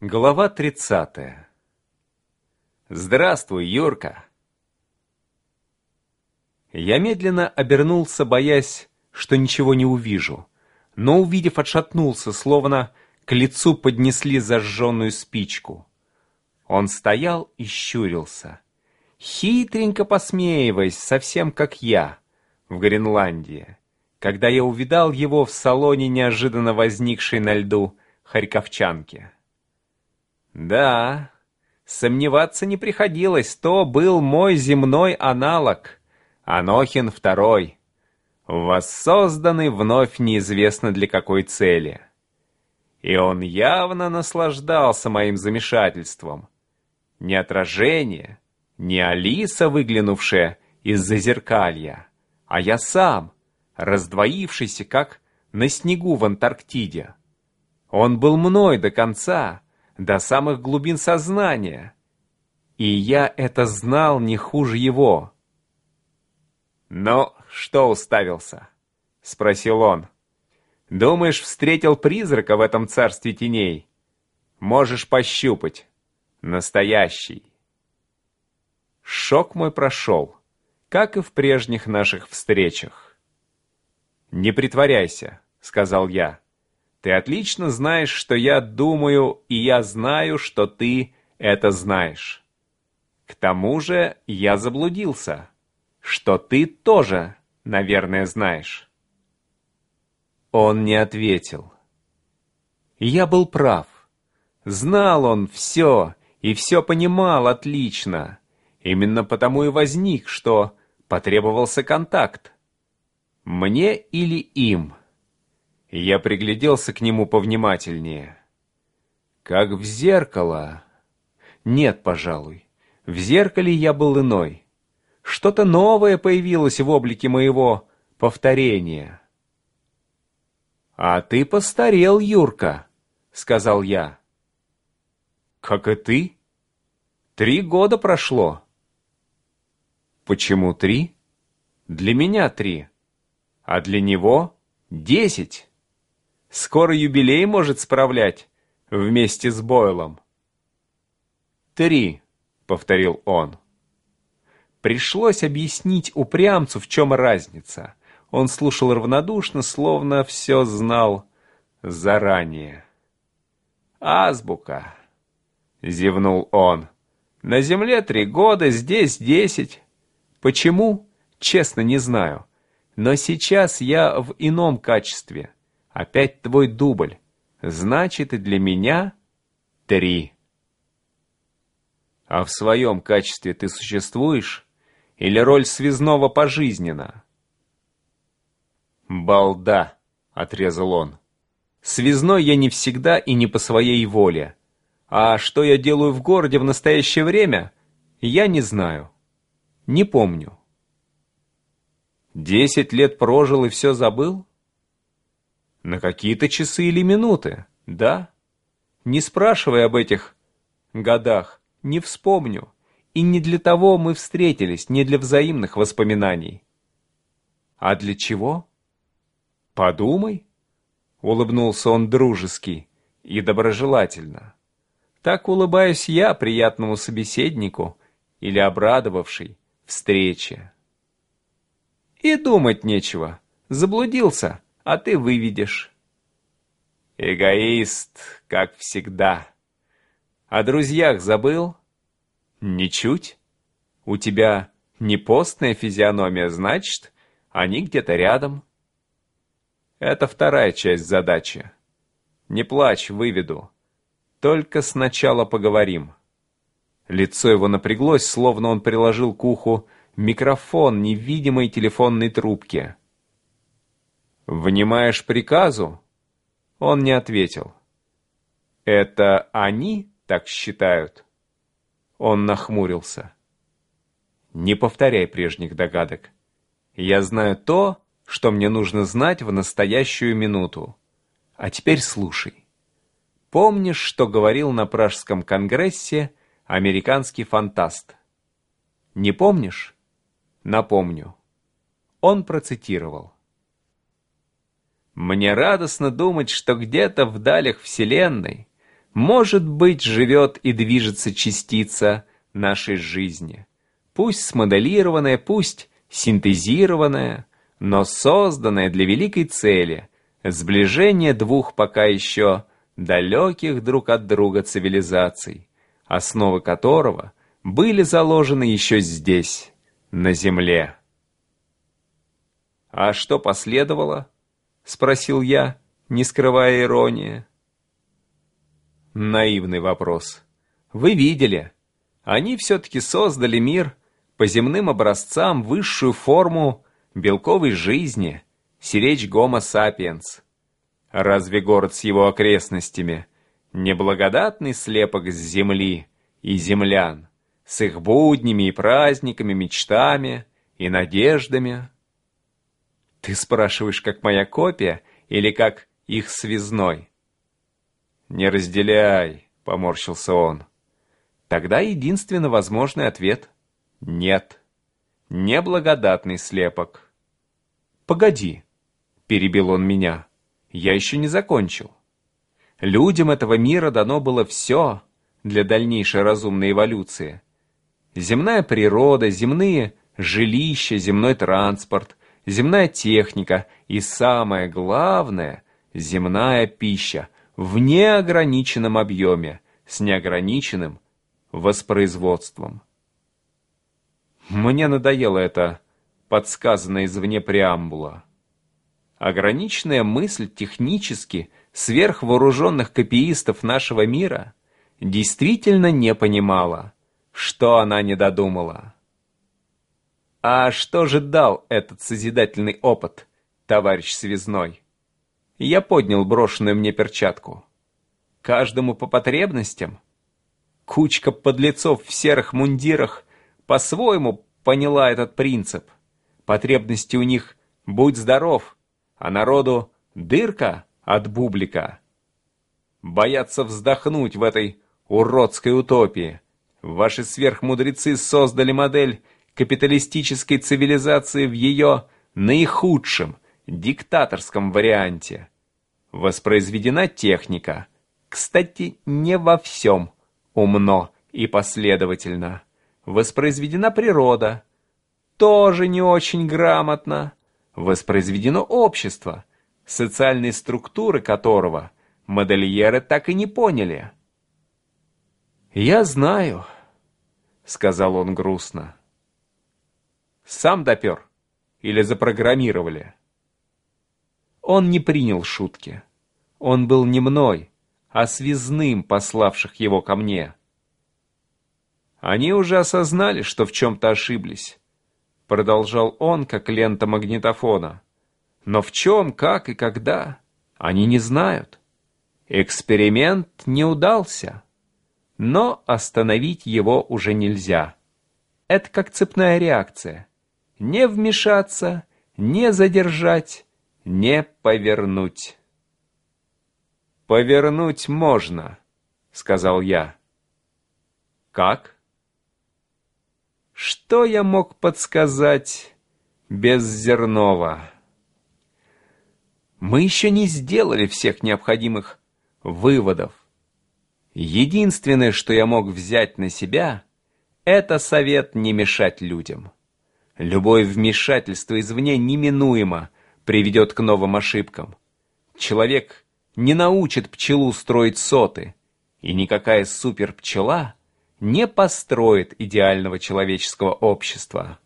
Глава 30. Здравствуй, Юрка. Я медленно обернулся, боясь, что ничего не увижу, но, увидев, отшатнулся, словно к лицу поднесли зажженную спичку. Он стоял и щурился, хитренько посмеиваясь, совсем как я, в Гренландии, когда я увидал его в салоне неожиданно возникшей на льду Харьковчанки. Да, сомневаться не приходилось, то был мой земной аналог, Анохин второй, воссозданный вновь неизвестно для какой цели. И он явно наслаждался моим замешательством. Не отражение, не Алиса, выглянувшая из-за зеркалья, а я сам, раздвоившийся, как на снегу в Антарктиде. Он был мной до конца, до самых глубин сознания. И я это знал не хуже его. «Ну, что уставился?» — спросил он. «Думаешь, встретил призрака в этом царстве теней? Можешь пощупать. Настоящий». Шок мой прошел, как и в прежних наших встречах. «Не притворяйся», — сказал я. Ты отлично знаешь, что я думаю, и я знаю, что ты это знаешь. К тому же я заблудился, что ты тоже, наверное, знаешь. Он не ответил. Я был прав. Знал он все и все понимал отлично. Именно потому и возник, что потребовался контакт. Мне или им. Я пригляделся к нему повнимательнее. Как в зеркало. Нет, пожалуй. В зеркале я был иной. Что-то новое появилось в облике моего повторения. «А ты постарел, Юрка», — сказал я. «Как и ты? Три года прошло». «Почему три?» «Для меня три, а для него десять». Скоро юбилей может справлять вместе с Бойлом. «Три», — повторил он. Пришлось объяснить упрямцу, в чем разница. Он слушал равнодушно, словно все знал заранее. «Азбука», — зевнул он. «На земле три года, здесь десять. Почему? Честно, не знаю. Но сейчас я в ином качестве». Опять твой дубль. Значит, и для меня три. А в своем качестве ты существуешь? Или роль связного пожизненно? Балда, отрезал он. Связной я не всегда и не по своей воле. А что я делаю в городе в настоящее время, я не знаю. Не помню. Десять лет прожил и все забыл? На какие-то часы или минуты, да? Не спрашивай об этих годах, не вспомню. И не для того мы встретились, не для взаимных воспоминаний. А для чего? Подумай. Улыбнулся он дружески и доброжелательно. Так улыбаюсь я приятному собеседнику или обрадовавшей встрече. И думать нечего. Заблудился а ты выведешь. Эгоист, как всегда. О друзьях забыл? Ничуть. У тебя не постная физиономия, значит, они где-то рядом. Это вторая часть задачи. Не плачь, выведу. Только сначала поговорим. Лицо его напряглось, словно он приложил к уху микрофон невидимой телефонной трубки. «Внимаешь приказу?» Он не ответил. «Это они так считают?» Он нахмурился. «Не повторяй прежних догадок. Я знаю то, что мне нужно знать в настоящую минуту. А теперь слушай. Помнишь, что говорил на Пражском конгрессе американский фантаст? Не помнишь? Напомню. Он процитировал. Мне радостно думать, что где-то в далях Вселенной может быть, живет и движется частица нашей жизни. Пусть смоделированная, пусть синтезированная, но созданная для великой цели – сближения двух пока еще далеких друг от друга цивилизаций, основы которого были заложены еще здесь, на Земле. «А что последовало?» — спросил я, не скрывая иронии. Наивный вопрос. Вы видели, они все-таки создали мир по земным образцам, высшую форму белковой жизни, сиречь гомо сапиенс. Разве город с его окрестностями неблагодатный слепок с земли и землян, с их буднями и праздниками, мечтами и надеждами? Ты спрашиваешь, как моя копия или как их связной? «Не разделяй», — поморщился он. Тогда единственно возможный ответ — нет. Неблагодатный слепок. «Погоди», — перебил он меня, — «я еще не закончил. Людям этого мира дано было все для дальнейшей разумной эволюции. Земная природа, земные жилища, земной транспорт, земная техника и, самое главное, земная пища — в неограниченном объеме, с неограниченным воспроизводством. Мне надоело это подсказанное извне преамбула. Ограниченная мысль технически сверхвооруженных копиистов нашего мира действительно не понимала, что она не додумала. А что же дал этот созидательный опыт, товарищ Связной? Я поднял брошенную мне перчатку. Каждому по потребностям. Кучка подлецов в серых мундирах по-своему поняла этот принцип. Потребности у них «будь здоров», а народу «дырка» от бублика. Боятся вздохнуть в этой уродской утопии. Ваши сверхмудрецы создали модель капиталистической цивилизации в ее наихудшем – диктаторском варианте. Воспроизведена техника. Кстати, не во всем умно и последовательно. Воспроизведена природа. Тоже не очень грамотно. Воспроизведено общество, социальные структуры которого модельеры так и не поняли. «Я знаю», — сказал он грустно. «Сам допер или запрограммировали?» Он не принял шутки. Он был не мной, а связным, пославших его ко мне. Они уже осознали, что в чем-то ошиблись. Продолжал он, как лента магнитофона. Но в чем, как и когда, они не знают. Эксперимент не удался. Но остановить его уже нельзя. Это как цепная реакция. Не вмешаться, не задержать, не повернуть. «Повернуть можно», — сказал я. «Как?» Что я мог подсказать без Зернова? Мы еще не сделали всех необходимых выводов. Единственное, что я мог взять на себя, это совет не мешать людям. Любое вмешательство извне неминуемо приведет к новым ошибкам. Человек не научит пчелу строить соты, и никакая суперпчела не построит идеального человеческого общества.